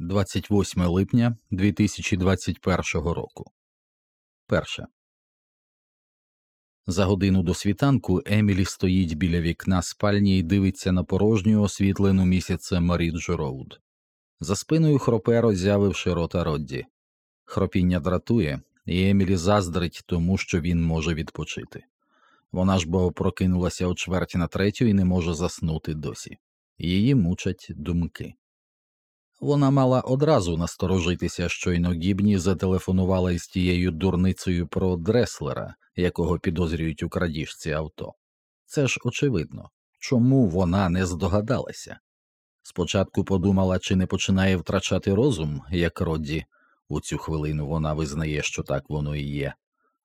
28 липня 2021 року. Перше. За годину до світанку Емілі стоїть біля вікна спальні і дивиться на порожню освітлену місяцем Рідж Роуд. За спиною хропе, роззявивши рота Родді. Хропіння дратує, і Емілі заздрить тому, що він може відпочити. Вона ж бо прокинулася о чверті на третю і не може заснути досі. Її мучать думки. Вона мала одразу насторожитися, щойно гібні зателефонувала із тією дурницею про дреслера, якого підозрюють у крадіжці авто. Це ж очевидно, чому вона не здогадалася. Спочатку подумала, чи не починає втрачати розум, як Родді. У цю хвилину вона визнає, що так воно і є.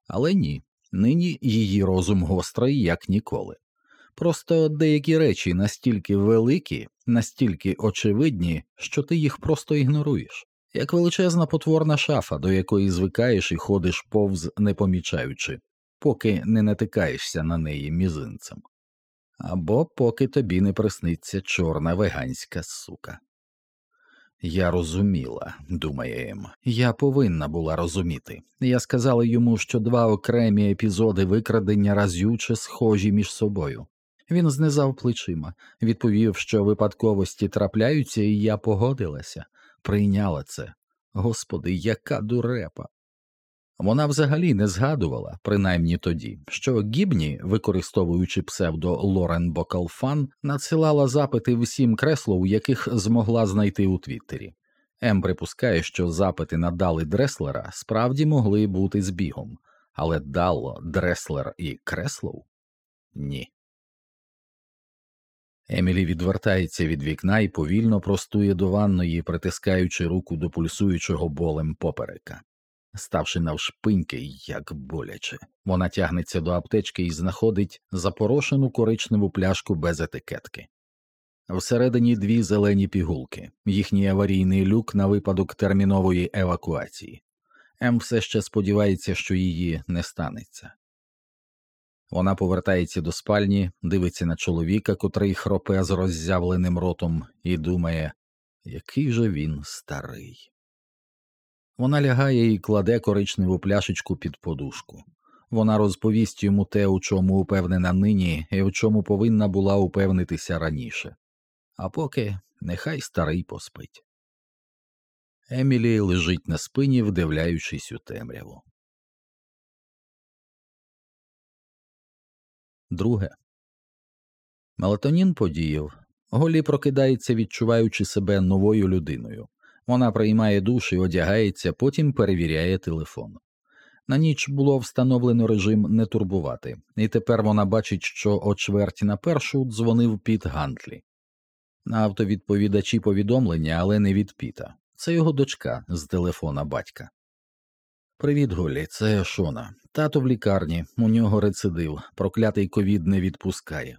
Але ні, нині її розум гострий, як ніколи. Просто деякі речі настільки великі, настільки очевидні, що ти їх просто ігноруєш, як величезна потворна шафа, до якої звикаєш і ходиш повз не помічаючи, поки не натикаєшся на неї мізинцем, або поки тобі не присниться чорна веганська сука. Я розуміла, думає Ем. Я повинна була розуміти. Я сказала йому, що два окремі епізоди викрадення разюче схожі між собою. Він знизав плечима, відповів, що випадковості трапляються, і я погодилася, прийняла це. Господи, яка дурепа. Вона взагалі не згадувала, принаймні тоді, що Гібні, використовуючи псевдо Лорен Бокалфан, надсилала запити всім креслов, яких змогла знайти у Твіттері. Ем припускає, що запити на Дали Дреслера справді могли бути збігом, але Далло, Дреслер і Креслов? Ні. Емілі відвертається від вікна і повільно простує до ванної, притискаючи руку до пульсуючого болем поперека. Ставши навшпиньки, як боляче, вона тягнеться до аптечки і знаходить запорошену коричневу пляшку без етикетки. Всередині дві зелені пігулки, їхній аварійний люк на випадок термінової евакуації. Ем все ще сподівається, що її не станеться. Вона повертається до спальні, дивиться на чоловіка, котрий хропе з роззявленим ротом, і думає, який же він старий. Вона лягає і кладе коричневу пляшечку під подушку. Вона розповість йому те, у чому упевнена нині, і в чому повинна була упевнитися раніше. А поки нехай старий поспить. Емілі лежить на спині, вдивляючись у темряву. Друге. Мелатонін подіяв. Голі прокидається, відчуваючи себе новою людиною. Вона приймає душ і одягається, потім перевіряє телефон. На ніч було встановлено режим не турбувати, і тепер вона бачить, що о чверті на першу дзвонив Піт Гантлі. На автовідповідачі повідомлення, але не від Піта. Це його дочка з телефона батька. Привіт, Голі, це Шона. Тато в лікарні, у нього рецидив, проклятий ковід не відпускає.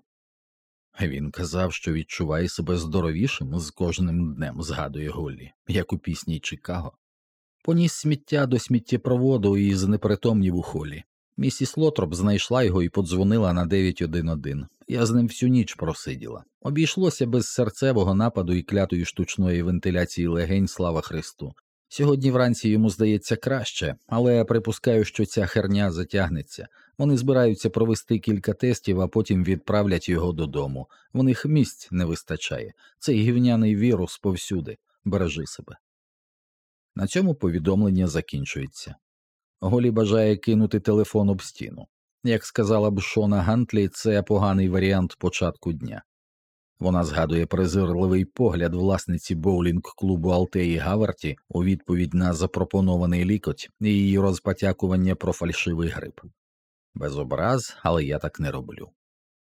Він казав, що відчуває себе здоровішим з кожним днем, згадує Голлі, як у пісні Чикаго. Поніс сміття до сміттєпроводу і знепритомнів у холі. Місіс Лотроп знайшла його і подзвонила на 911. Я з ним всю ніч просиділа. Обійшлося без серцевого нападу і клятої штучної вентиляції легень, слава Христу. Сьогодні вранці йому здається краще, але я припускаю, що ця херня затягнеться. Вони збираються провести кілька тестів, а потім відправлять його додому. В них місць не вистачає. Цей гівняний вірус повсюди. Бережи себе. На цьому повідомлення закінчується. Голі бажає кинути телефон об стіну. Як сказала б Шона Гантлі, це поганий варіант початку дня. Вона згадує презирливий погляд власниці боулінг клубу Алтеї Гаварті у відповідь на запропонований лікоть і її розпотякування про фальшивий грип. Без образ, але я так не роблю.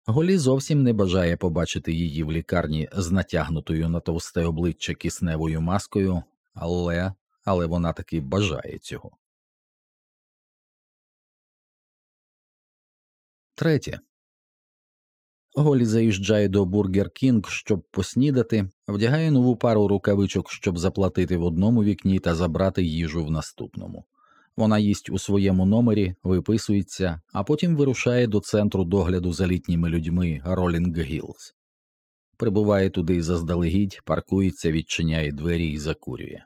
Голі зовсім не бажає побачити її в лікарні з натягнутою на товсте обличчя кисневою маскою, але але вона таки бажає цього. Третє. Голі заїжджає до Бургер Кінг, щоб поснідати, вдягає нову пару рукавичок, щоб заплатити в одному вікні та забрати їжу в наступному. Вона їсть у своєму номері, виписується, а потім вирушає до центру догляду за літніми людьми Ролінг Гілз. прибуває туди заздалегідь, паркується, відчиняє двері і закурює.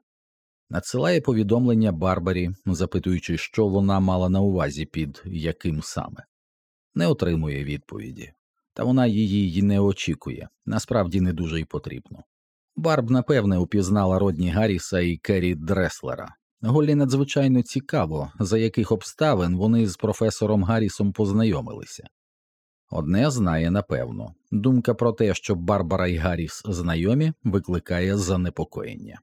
Надсилає повідомлення Барбарі, запитуючи, що вона мала на увазі під яким саме, не отримує відповіді, та вона її й не очікує, насправді не дуже й потрібно. Барб, напевне, упізнала Родні Гарріса і Керрі Дреслера. Голлі надзвичайно цікаво, за яких обставин вони з професором Гаррісом познайомилися. Одне знає напевно думка про те, що Барбара і Гарріс знайомі, викликає занепокоєння.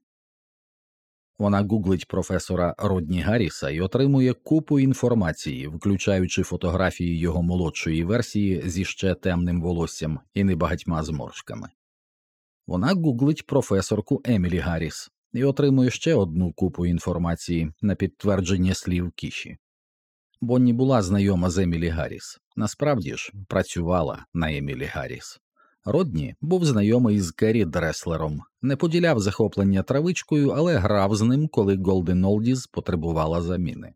Вона гуглить професора Родні Гарріса і отримує купу інформації, включаючи фотографії його молодшої версії зі ще темним волоссям і небагатьма зморшками. Вона гуглить професорку Емілі Гарріс і отримує ще одну купу інформації на підтвердження слів кіші. Бонні була знайома з Емілі Гарріс, насправді ж працювала на Емілі Гарріс. Родні був знайомий з Керрі Дреслером, не поділяв захоплення травичкою, але грав з ним, коли Голден Олдіз потребувала заміни.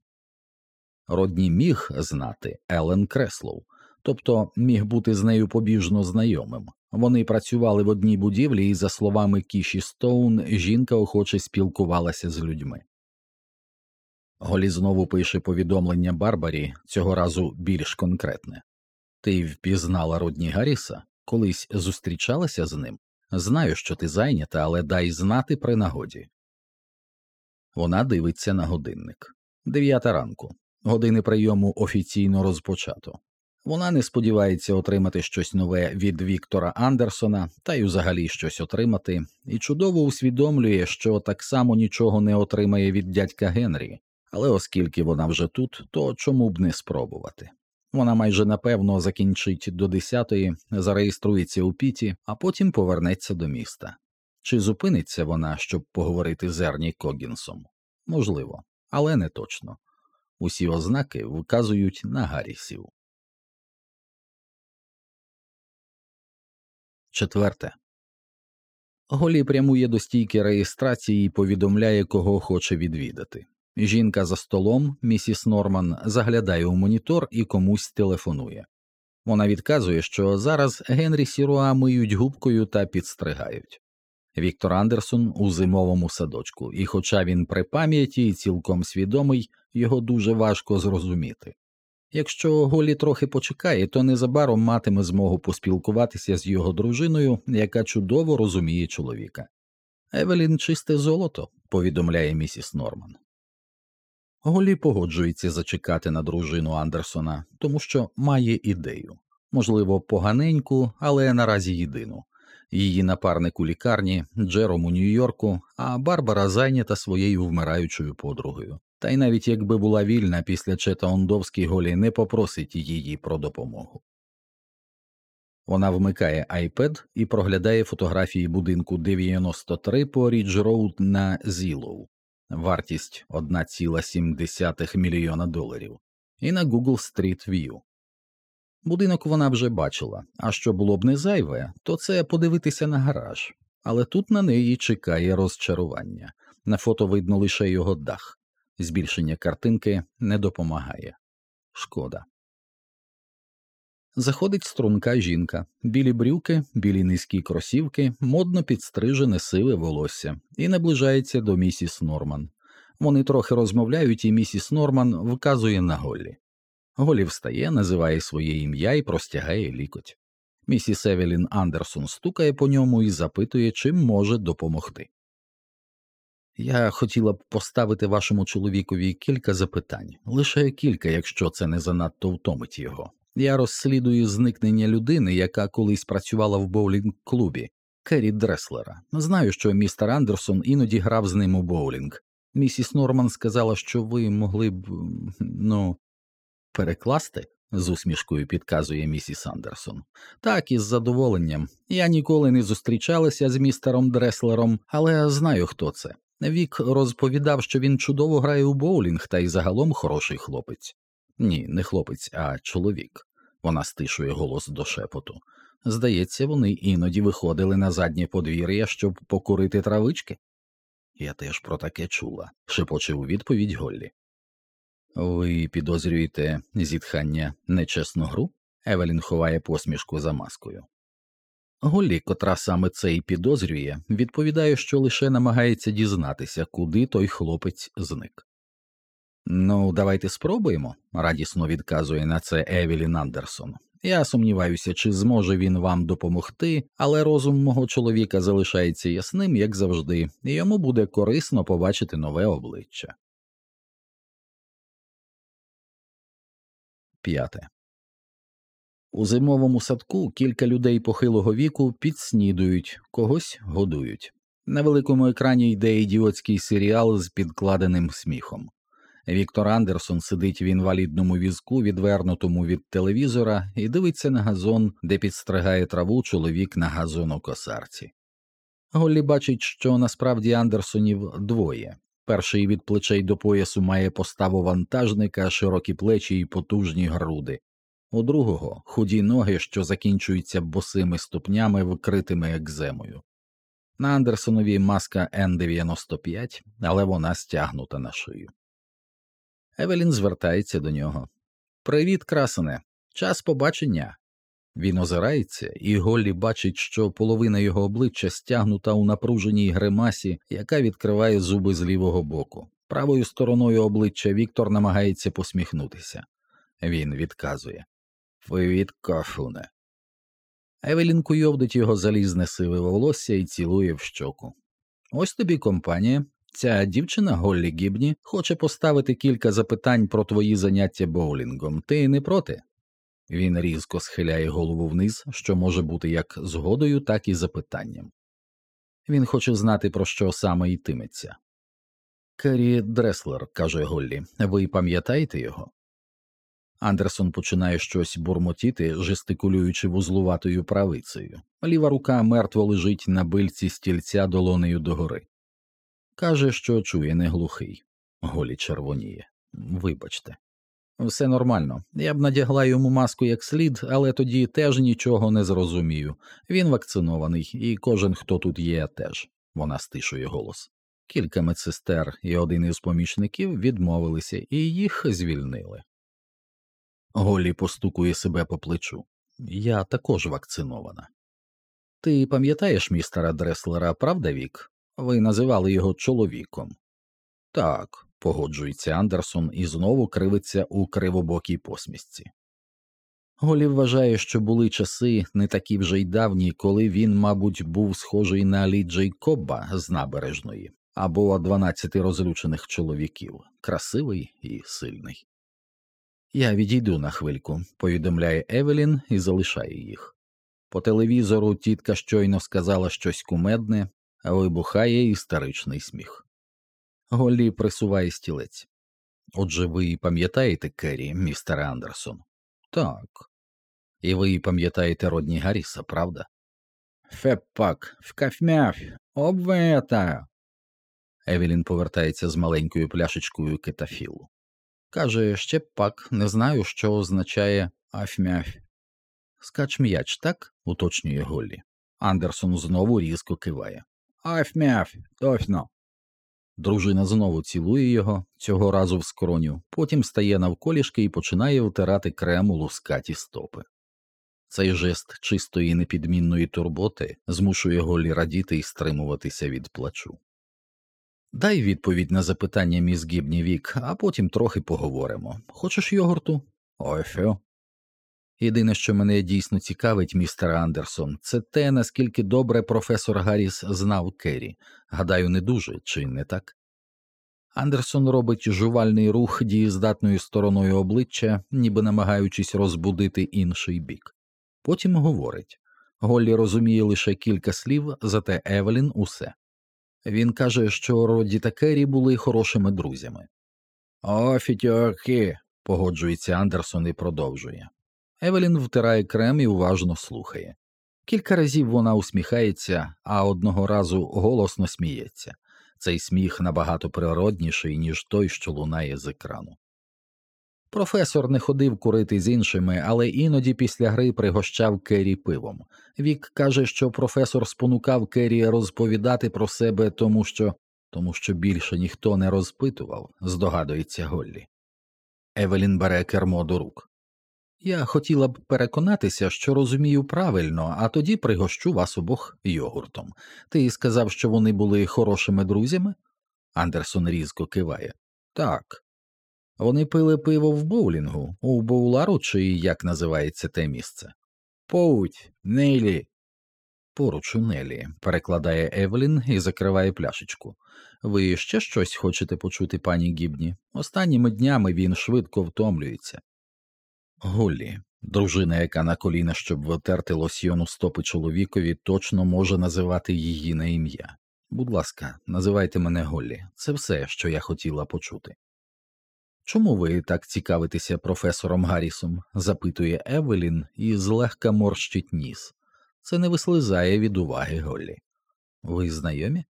Родні міг знати Елен Креслоу, тобто міг бути з нею побіжно знайомим. Вони працювали в одній будівлі, і, за словами Кіші Стоун, жінка охоче спілкувалася з людьми. Голі знову пише повідомлення Барбарі, цього разу більш конкретне Ти впізнала Родні Гарріса? Колись зустрічалася з ним? Знаю, що ти зайнята, але дай знати при нагоді. Вона дивиться на годинник. Дев'ята ранку. Години прийому офіційно розпочато. Вона не сподівається отримати щось нове від Віктора Андерсона та й взагалі щось отримати, і чудово усвідомлює, що так само нічого не отримає від дядька Генрі, але оскільки вона вже тут, то чому б не спробувати? Вона майже напевно закінчить до десятої, зареєструється у піті, а потім повернеться до міста. Чи зупиниться вона, щоб поговорити з Ерні Когінсом? Можливо, але не точно. Усі ознаки вказують на Гаррісів. Четверте. Голі прямує до стійки реєстрації і повідомляє, кого хоче відвідати. Жінка за столом, місіс Норман, заглядає у монітор і комусь телефонує. Вона відказує, що зараз Генрі Сіруа миють губкою та підстригають. Віктор Андерсон у зимовому садочку, і, хоча він при пам'яті і цілком свідомий, його дуже важко зрозуміти. Якщо Голі трохи почекає, то незабаром матиме змогу поспілкуватися з його дружиною, яка чудово розуміє чоловіка. Евелін чисте золото, повідомляє місіс Норман. Голі погоджується зачекати на дружину Андерсона, тому що має ідею можливо, поганеньку, але наразі єдину. Її напарник у лікарні, Джером у Нью-Йорку, а Барбара зайнята своєю вмираючою подругою. Та й навіть якби була вільна після Чета Ондовскі Голлі не попросить її про допомогу. Вона вмикає iPad і проглядає фотографії будинку 93 по Рідж Роуд на Zillow вартість 1,7 мільйона доларів, і на Google Street View. Будинок вона вже бачила, а що було б не зайве, то це подивитися на гараж, але тут на неї чекає розчарування. На фото видно лише його дах, збільшення картинки не допомагає. Шкода. Заходить струнка жінка, білі брюки, білі низькі кросівки, модно підстрижене сиве волосся, і наближається до місіс Норман. Вони трохи розмовляють, і місіс Норман вказує на Голлі. Голлі встає, називає своє ім'я і простягає лікоть. Місіс Евелін Андерсон стукає по ньому і запитує, чим може допомогти. Я хотіла б поставити вашому чоловікові кілька запитань, лише кілька, якщо це не занадто втомить його. Я розслідую зникнення людини, яка колись працювала в боулінг клубі Керрі Дреслера. Знаю, що містер Андерсон іноді грав з ним у боулінг. Місіс Норман сказала, що ви могли б ну, перекласти, з усмішкою підказує місіс Андерсон. Так, із задоволенням. Я ніколи не зустрічалася з містером Дреслером, але знаю, хто це. Вік розповідав, що він чудово грає у боулінг та й загалом хороший хлопець. Ні, не хлопець, а чоловік. Вона стишує голос до шепоту. Здається, вони іноді виходили на заднє подвір'я, щоб покурити травички. Я теж про таке чула, шепоче у відповідь Голлі. Ви підозрюєте зітхання нечесну гру? Евелін ховає посмішку за маскою. Голлі, котра саме це й підозрює, відповідає, що лише намагається дізнатися, куди той хлопець зник. Ну, давайте спробуємо, радісно відказує на це Евелін Андерсон. Я сумніваюся, чи зможе він вам допомогти, але розум мого чоловіка залишається ясним, як завжди, і йому буде корисно побачити нове обличчя. П'яте. У зимовому садку кілька людей похилого віку підснідують, когось годують. На великому екрані йде ідіотський серіал з підкладеним сміхом. Віктор Андерсон сидить в інвалідному візку, відвернутому від телевізора, і дивиться на газон, де підстригає траву чоловік на газонокосарці. Голлі бачить, що насправді Андерсонів двоє. Перший від плечей до поясу має поставу вантажника, широкі плечі і потужні груди, у другого худі ноги, що закінчуються босими ступнями, вкритими екземою. На Андерсонові маска Н95, але вона стягнута на шию. Евелін звертається до нього. Привіт, красене, час побачення. Він озирається, і Голлі бачить, що половина його обличчя стягнута у напруженій гримасі, яка відкриває зуби з лівого боку. Правою стороною обличчя Віктор намагається посміхнутися. Він відказує Привіт, кафуне. Евелін куйовдить його залізне сиве волосся і цілує в щоку. Ось тобі компанія. Ця дівчина Голлі Гібні хоче поставити кілька запитань про твої заняття боулінгом. Ти не проти? Він різко схиляє голову вниз, що може бути як згодою, так і запитанням. Він хоче знати, про що саме йтиметься. Керрі Дреслер, каже Голлі, ви пам'ятаєте його? Андерсон починає щось бурмотіти, жестикулюючи вузлуватою правицею. Ліва рука мертво лежить на бильці стільця долонею догори. Каже, що чує не глухий. Голі червоніє. Вибачте. Все нормально. Я б надягла йому маску як слід, але тоді теж нічого не зрозумію. Він вакцинований, і кожен, хто тут є, теж. Вона стишує голос. Кілька медсестер і один із помічників відмовилися і їх звільнили. Голі постукує себе по плечу. Я також вакцинована. Ти пам'ятаєш містера Дреслера, правда, Вік? Ви називали його чоловіком. Так, погоджується Андерсон і знову кривиться у кривобокій посмішці. Голі вважає, що були часи не такі вже й давні, коли він, мабуть, був схожий на Лі Джейкоба з набережної або дванадцяти розлючених чоловіків, красивий і сильний. Я відійду на хвильку, повідомляє Евелін і залишає їх. По телевізору тітка щойно сказала щось кумедне, вибухає історичний сміх. Голлі присуває стілець. Отже, ви пам'ятаєте Керрі, містер Андерсон? Так. І ви пам'ятаєте Родні Гарріса, правда? Феппак, вкафмяф, обвета. Евелін повертається з маленькою пляшечкою кетафілу. Каже, ще пак, не знаю, що означає афмяф. Скач м'яч, так? уточнює Голлі. Андерсон знову різко киває. Афмяф, точно. Дружина знову цілує його, цього разу в скроню, потім стає навколішки і починає втирати крем у лускаті стопи. Цей жест чистої непідмінної турботи змушує Голлі радіти і стримуватися від плачу. Дай відповідь на запитання міс Гібні Вік, а потім трохи поговоримо. Хочеш йогурту? Фьо. Єдине, що мене дійсно цікавить, містер Андерсон, це те, наскільки добре професор Гарріс знав Керрі. Гадаю, не дуже, чи не так? Андерсон робить жувальний рух дієздатною стороною обличчя, ніби намагаючись розбудити інший бік. Потім говорить Голлі розуміє лише кілька слів, зате Евелін усе. Він каже, що Родді та Керрі були хорошими друзями. О, фітьорки, погоджується Андерсон і продовжує. Евелін втирає крем і уважно слухає. Кілька разів вона усміхається, а одного разу голосно сміється. Цей сміх набагато природніший, ніж той, що лунає з екрану. Професор не ходив курити з іншими, але іноді після гри пригощав Керрі пивом. Вік каже, що професор спонукав Керрі розповідати про себе, тому що тому що більше ніхто не розпитував, здогадується Голлі. Евелін бере кермо до рук. Я хотіла б переконатися, що розумію правильно, а тоді пригощу вас обох йогуртом. Ти сказав, що вони були хорошими друзями? Андерсон різко киває. Так. Вони пили пиво в боулінгу, у боулару, чи як називається те місце? Поуть, Нелі. Поруч у Нелі, перекладає Евелін і закриває пляшечку. Ви ще щось хочете почути, пані Гібні? Останніми днями він швидко втомлюється. Голлі, дружина, яка на коліна, щоб витерти лосьйону стопи чоловікові, точно може називати її на ім'я. Будь ласка, називайте мене Голлі, це все, що я хотіла почути. Чому ви так цікавитеся професором Гаррісом? запитує Евелін і злегка морщить ніс. Це не вислизає від уваги Голлі. Ви знайомі?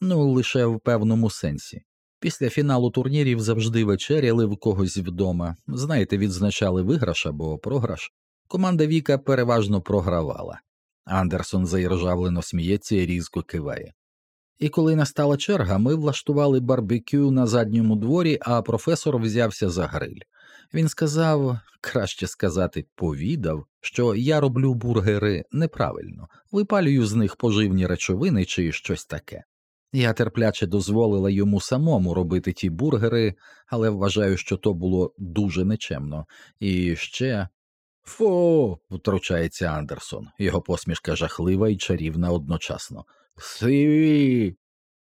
Ну, лише в певному сенсі. Після фіналу турнірів завжди вечеряли в когось вдома. Знаєте, відзначали виграш або програш. Команда Віка переважно програвала. Андерсон заіржавлено сміється і різко киває. І коли настала черга, ми влаштували барбекю на задньому дворі, а професор взявся за гриль. Він сказав, краще сказати, повідав, що я роблю бургери неправильно, випалюю з них поживні речовини чи щось таке. Я терпляче дозволила йому самому робити ті бургери, але вважаю, що то було дуже нечемно. І ще. Фу. втручається Андерсон, його посмішка жахлива і чарівна одночасно. Сиві.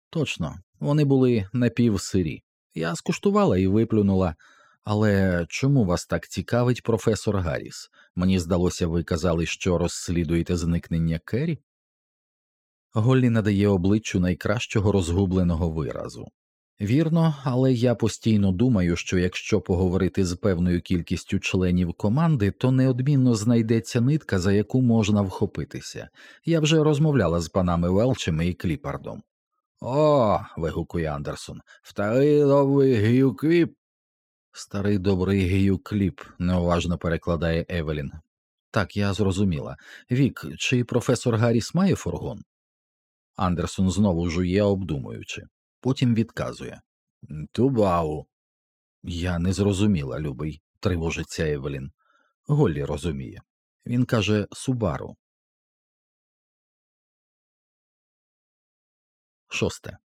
Точно, вони були напівсирі. Я скуштувала і виплюнула. Але чому вас так цікавить професор Гарріс? Мені здалося, ви казали, що розслідуєте зникнення Керрі? Голлі надає обличчю найкращого розгубленого виразу. Вірно, але я постійно думаю, що якщо поговорити з певною кількістю членів команди, то неодмінно знайдеться нитка, за яку можна вхопитися. Я вже розмовляла з панами Велчем і Кліпардом. О. вигукує Андерсон. Старий добрий гюкліп. Старий добрий гюкліп, неуважно перекладає Евелін. Так, я зрозуміла. Вік, чи професор Гарріс має фургон? Андерсон знову жує, обдумуючи, потім відказує Тубау. Я не зрозуміла, любий, тривожиться Евелін. Голлі розуміє. Він каже Субару. Шосте.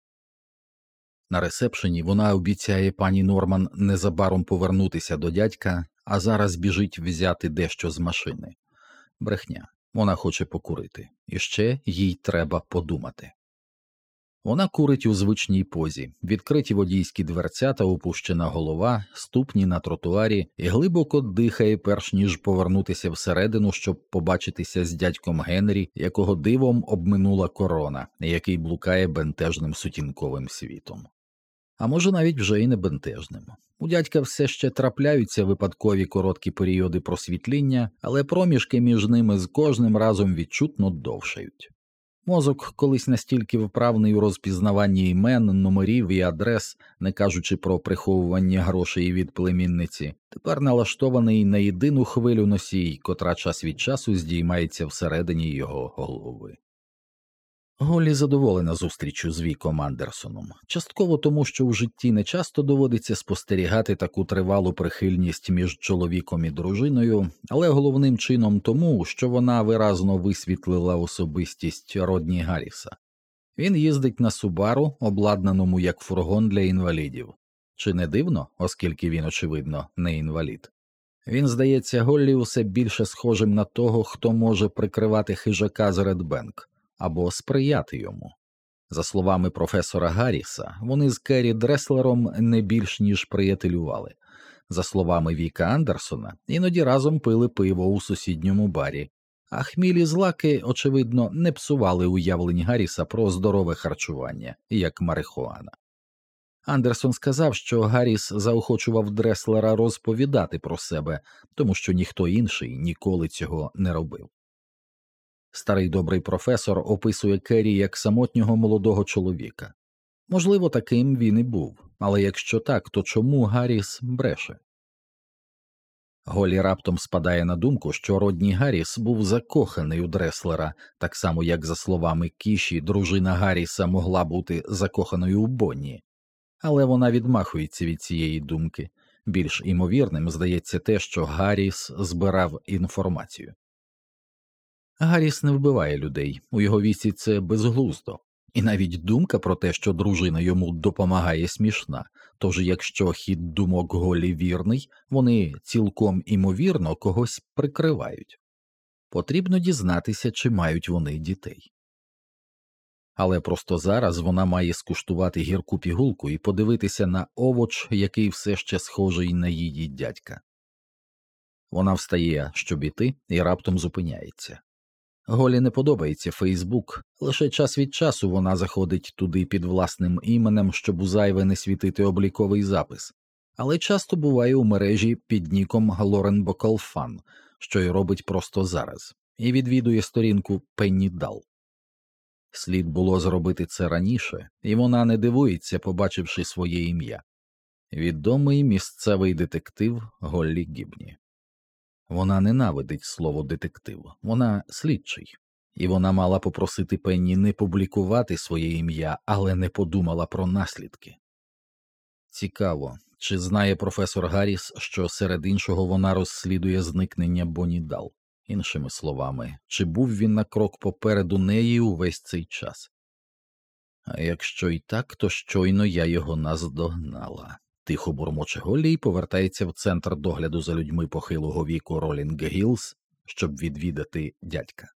На ресепшені вона обіцяє пані Норман незабаром повернутися до дядька, а зараз біжить взяти дещо з машини. Брехня. Вона хоче покурити, і ще їй треба подумати. Вона курить у звичній позі, відкриті водійські дверця та опущена голова, ступні на тротуарі. І глибоко дихає, перш ніж повернутися всередину, щоб побачитися з дядьком Генрі, якого дивом обминула корона, який блукає бентежним сутінковим світом а може навіть вже й не бентежним. У дядька все ще трапляються випадкові короткі періоди просвітління, але проміжки між ними з кожним разом відчутно довшають. Мозок, колись настільки вправний у розпізнаванні імен, номерів і адрес, не кажучи про приховування грошей від племінниці, тепер налаштований на єдину хвилю носій, котра час від часу здіймається всередині його голови. Голі задоволена зустрічю з Віком Андерсоном, частково тому, що в житті не часто доводиться спостерігати таку тривалу прихильність між чоловіком і дружиною, але головним чином тому, що вона виразно висвітлила особистість Родні Гарріса. Він їздить на Субару, обладнаному як фургон для інвалідів, чи не дивно, оскільки він, очевидно, не інвалід. Він здається Голлі усе більше схожим на того, хто може прикривати хижака з Редбенк або сприяти йому. За словами професора Гарріса, вони з Керрі Дреслером не більш ніж приятелювали. За словами Віка Андерсона, іноді разом пили пиво у сусідньому барі, а хмілі злаки, очевидно, не псували уявлень Гарріса про здорове харчування, як марихуана. Андерсон сказав, що Гарріс заохочував Дреслера розповідати про себе, тому що ніхто інший ніколи цього не робив. Старий добрий професор описує Керрі як самотнього молодого чоловіка. Можливо, таким він і був, але якщо так, то чому Гарріс бреше? Голі раптом спадає на думку, що Родні Гарріс був закоханий у Дреслера, так само як, за словами Кіші, дружина Гарріса могла бути закоханою у Бонні, але вона відмахується від цієї думки. Більш імовірним здається те, що Гарріс збирав інформацію. Гарріс не вбиває людей, у його віці це безглуздо, і навіть думка про те, що дружина йому допомагає, смішна. Тож, якщо хід думок Голі вірний, вони цілком імовірно когось прикривають. Потрібно дізнатися, чи мають вони дітей. Але просто зараз вона має скуштувати гірку пігулку і подивитися на овоч, який все ще схожий на її дядька. Вона встає, щоб іти, і раптом зупиняється. Голі не подобається Фейсбук, лише час від часу вона заходить туди під власним іменем, щоб у зайве не світити обліковий запис, але часто буває у мережі під ніком Лорен Бокалфан, що й робить просто зараз, і відвідує сторінку Пенні Дал. Слід було зробити це раніше, і вона не дивується, побачивши своє ім'я. Відомий місцевий детектив Голлі Гібні. Вона ненавидить слово детектив, вона слідчий, і вона мала попросити Пенні не публікувати своє ім'я, але не подумала про наслідки. Цікаво, чи знає професор Гарріс, що серед іншого вона розслідує зникнення Бонні Дал? Іншими словами, чи був він на крок попереду неї увесь цей час? А якщо і так, то щойно я його наздогнала. Тихо бурмоче Голлі і повертається в центр догляду за людьми похилого віку Ролінг Гілс, щоб відвідати дядька.